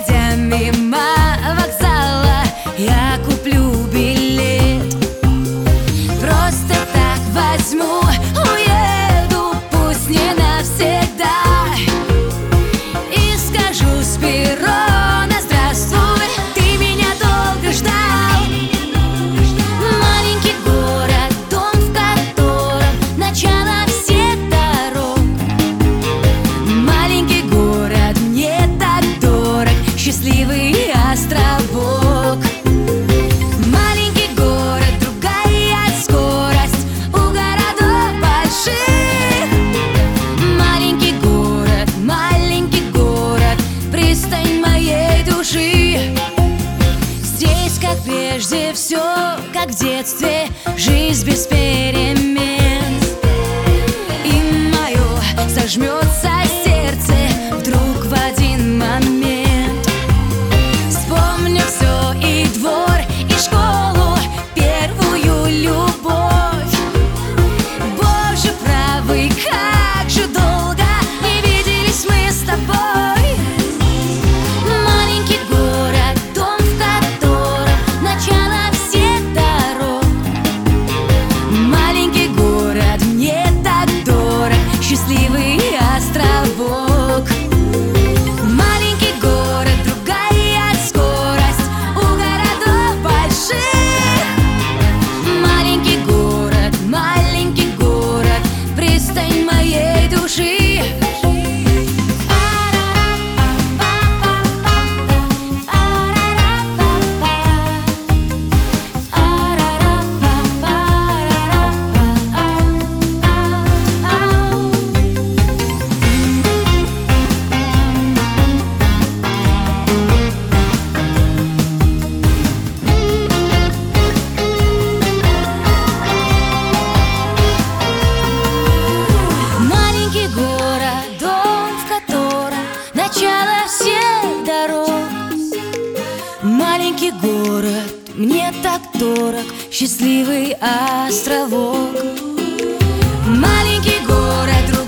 Глядя мимо как в детстве Жизнь без перемен. И мое сожмется Мне так дорог счастливый островок. Маленький город,